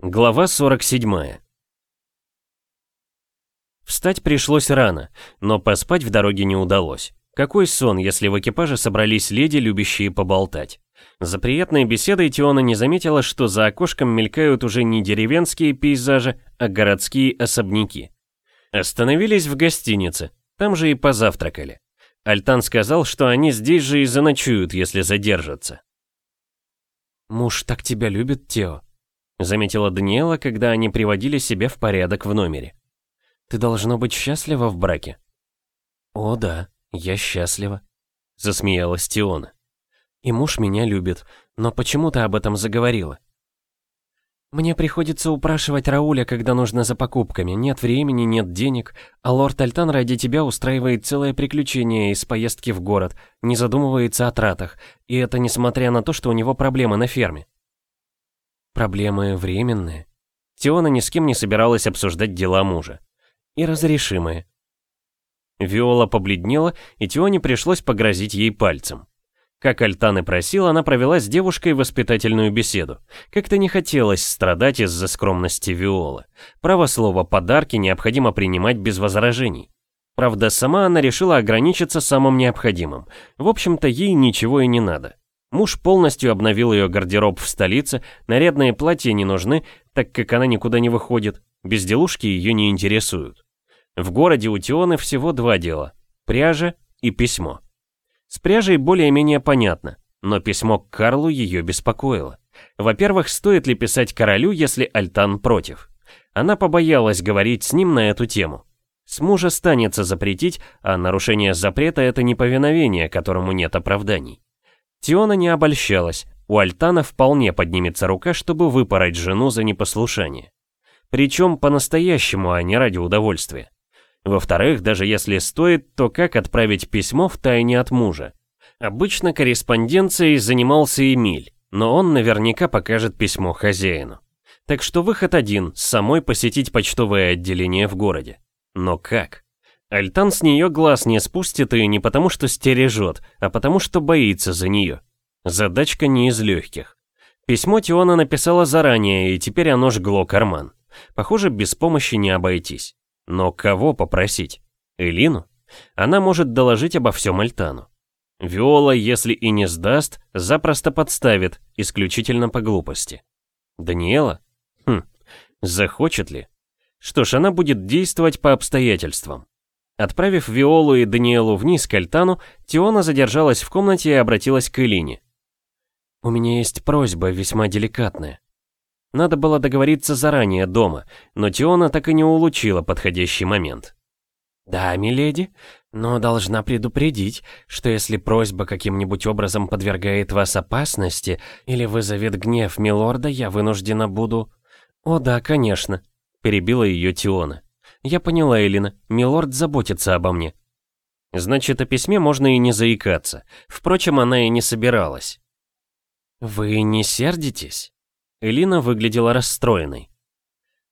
Глава 47 Встать пришлось рано, но поспать в дороге не удалось. Какой сон, если в экипаже собрались леди, любящие поболтать. За приятной беседой Тиона не заметила, что за окошком мелькают уже не деревенские пейзажи, а городские особняки. Остановились в гостинице, там же и позавтракали. Альтан сказал, что они здесь же и заночуют, если задержатся. «Муж так тебя любит, Тео», заметила Даниэла, когда они приводили себя в порядок в номере. «Ты должно быть счастлива в браке». «О да, я счастлива», — засмеялась Тиона. «И муж меня любит, но почему ты об этом заговорила?» «Мне приходится упрашивать Рауля, когда нужно за покупками. Нет времени, нет денег, а лорд Альтан ради тебя устраивает целое приключение из поездки в город, не задумывается о тратах, и это несмотря на то, что у него проблемы на ферме». Проблемы временные. Тиона ни с кем не собиралась обсуждать дела мужа. И разрешимые. Виола побледнела, и Тионе пришлось погрозить ей пальцем. Как Альтан и просил, она провела с девушкой воспитательную беседу. Как-то не хотелось страдать из-за скромности Виолы. Право слово «подарки» необходимо принимать без возражений. Правда, сама она решила ограничиться самым необходимым. В общем-то, ей ничего и не надо. Муж полностью обновил ее гардероб в столице, нарядные платья не нужны, так как она никуда не выходит, безделушки ее не интересуют. В городе у Тионы всего два дела – пряжа и письмо. С пряжей более-менее понятно, но письмо к Карлу ее беспокоило. Во-первых, стоит ли писать королю, если Альтан против? Она побоялась говорить с ним на эту тему. С мужа станется запретить, а нарушение запрета – это неповиновение, которому нет оправданий. Тиона не обольщалась, у Альтана вполне поднимется рука, чтобы выпороть жену за непослушание. Причем по-настоящему, а не ради удовольствия. Во-вторых, даже если стоит, то как отправить письмо в тайне от мужа? Обычно корреспонденцией занимался Эмиль, но он наверняка покажет письмо хозяину. Так что выход один – самой посетить почтовое отделение в городе. Но как? Альтан с нее глаз не спустит и не потому, что стережет, а потому, что боится за нее. Задачка не из легких. Письмо Тиона написала заранее, и теперь оно жгло карман. Похоже, без помощи не обойтись. Но кого попросить? Элину? Она может доложить обо всем Альтану. Виола, если и не сдаст, запросто подставит, исключительно по глупости. Даниэла? Хм, захочет ли? Что ж, она будет действовать по обстоятельствам. Отправив Виолу и Даниэлу вниз к Альтану, Тиона задержалась в комнате и обратилась к Элине. «У меня есть просьба, весьма деликатная. Надо было договориться заранее дома, но Тиона так и не улучила подходящий момент. «Да, миледи, но должна предупредить, что если просьба каким-нибудь образом подвергает вас опасности или вызовет гнев милорда, я вынуждена буду...» «О да, конечно», — перебила ее Тиона. «Я поняла, Элина. Милорд заботится обо мне». Значит, о письме можно и не заикаться. Впрочем, она и не собиралась. «Вы не сердитесь?» Элина выглядела расстроенной.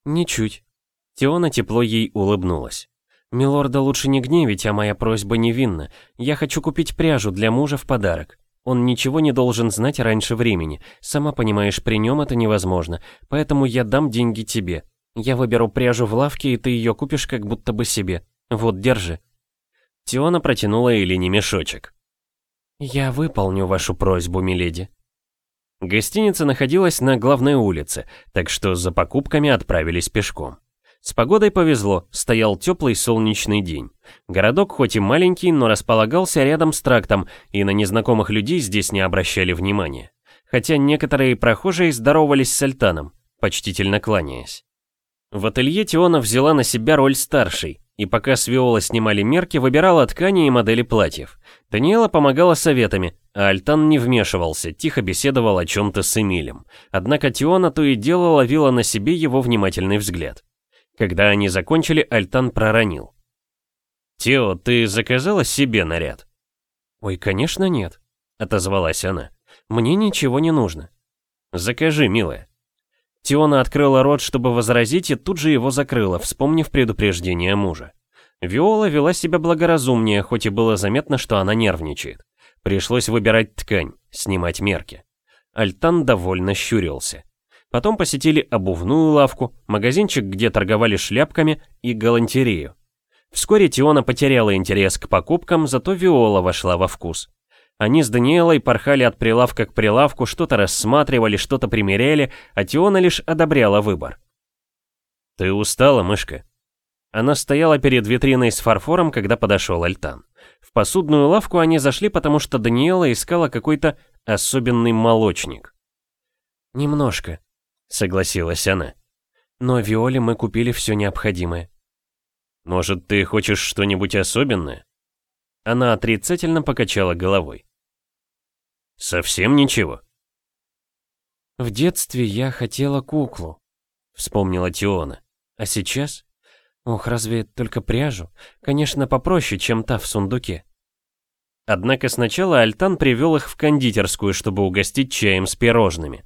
«Ничуть». Теона тепло ей улыбнулась. «Милорда лучше не гневить, а моя просьба невинна. Я хочу купить пряжу для мужа в подарок. Он ничего не должен знать раньше времени. Сама понимаешь, при нем это невозможно. Поэтому я дам деньги тебе. Я выберу пряжу в лавке, и ты ее купишь как будто бы себе. Вот, держи». Тиона протянула Элине мешочек. «Я выполню вашу просьбу, миледи». Гостиница находилась на главной улице, так что за покупками отправились пешком. С погодой повезло, стоял теплый солнечный день. Городок хоть и маленький, но располагался рядом с трактом, и на незнакомых людей здесь не обращали внимания. Хотя некоторые прохожие здоровались с Альтаном, почтительно кланяясь. В ателье Теона взяла на себя роль старшей, и пока с Виола снимали мерки, выбирала ткани и модели платьев. Даниэла помогала советами, Альтан не вмешивался, тихо беседовал о чем-то с Эмилем. Однако Теона то и дело ловила на себе его внимательный взгляд. Когда они закончили, Альтан проронил. «Тео, ты заказала себе наряд?» «Ой, конечно нет», — отозвалась она. «Мне ничего не нужно». «Закажи, милая». Тиона открыла рот, чтобы возразить, и тут же его закрыла, вспомнив предупреждение мужа. Виола вела себя благоразумнее, хоть и было заметно, что она нервничает. Пришлось выбирать ткань, снимать мерки. Альтан довольно щурился. Потом посетили обувную лавку, магазинчик, где торговали шляпками, и галантерею. Вскоре Тиона потеряла интерес к покупкам, зато Виола вошла во вкус. Они с Даниэлой порхали от прилавка к прилавку, что-то рассматривали, что-то примеряли, а Тиона лишь одобряла выбор. «Ты устала, мышка?» Она стояла перед витриной с фарфором, когда подошел Альтан. В посудную лавку они зашли, потому что Даниэла искала какой-то особенный молочник. «Немножко», — согласилась она. «Но Виоле мы купили все необходимое». «Может, ты хочешь что-нибудь особенное?» Она отрицательно покачала головой. «Совсем ничего?» «В детстве я хотела куклу», — вспомнила Тиона. «А сейчас? Ох, разве только пряжу? Конечно, попроще, чем та в сундуке». Однако сначала Альтан привел их в кондитерскую, чтобы угостить чаем с пирожными.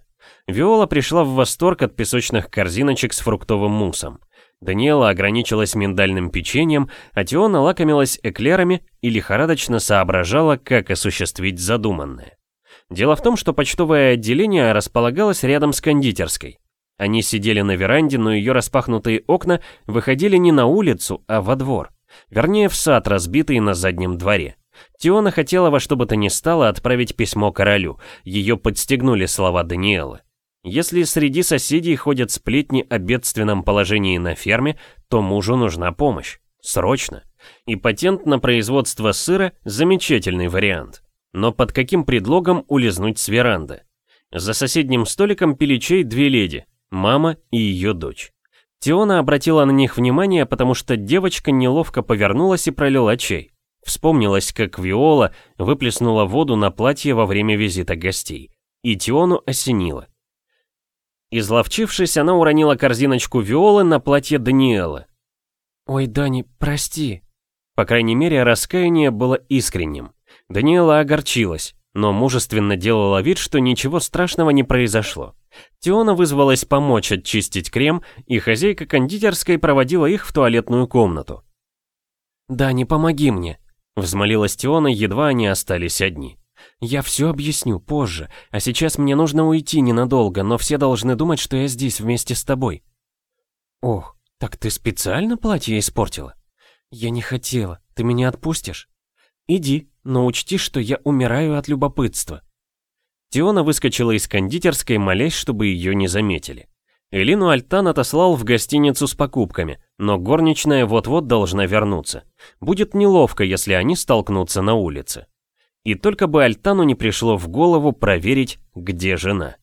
Виола пришла в восторг от песочных корзиночек с фруктовым муссом. Даниэла ограничилась миндальным печеньем, а Тиона лакомилась эклерами и лихорадочно соображала, как осуществить задуманное. Дело в том, что почтовое отделение располагалось рядом с кондитерской. Они сидели на веранде, но ее распахнутые окна выходили не на улицу, а во двор. Вернее, в сад, разбитый на заднем дворе. Тиона хотела во что бы то ни стало отправить письмо королю. Ее подстегнули слова Даниэлы. Если среди соседей ходят сплетни о бедственном положении на ферме, то мужу нужна помощь. Срочно. И патент на производство сыра – замечательный вариант. Но под каким предлогом улизнуть с веранды? За соседним столиком пили чай две леди – мама и ее дочь. Теона обратила на них внимание, потому что девочка неловко повернулась и пролила чай. Вспомнилось, как Виола выплеснула воду на платье во время визита гостей. И Тиону осенило. Изловчившись, она уронила корзиночку Виолы на платье Даниэла. «Ой, Дани, прости». По крайней мере, раскаяние было искренним. Даниэла огорчилась, но мужественно делала вид, что ничего страшного не произошло. Теона вызвалась помочь очистить крем, и хозяйка кондитерской проводила их в туалетную комнату. «Дани, помоги мне», — взмолилась Теона, едва они остались одни. Я все объясню позже, а сейчас мне нужно уйти ненадолго, но все должны думать, что я здесь вместе с тобой. Ох, так ты специально платье испортила? Я не хотела, ты меня отпустишь? Иди, но учти, что я умираю от любопытства. Тиона выскочила из кондитерской, молясь, чтобы ее не заметили. Элину Альтан отослал в гостиницу с покупками, но горничная вот-вот должна вернуться. Будет неловко, если они столкнутся на улице. И только бы Альтану не пришло в голову проверить, где жена.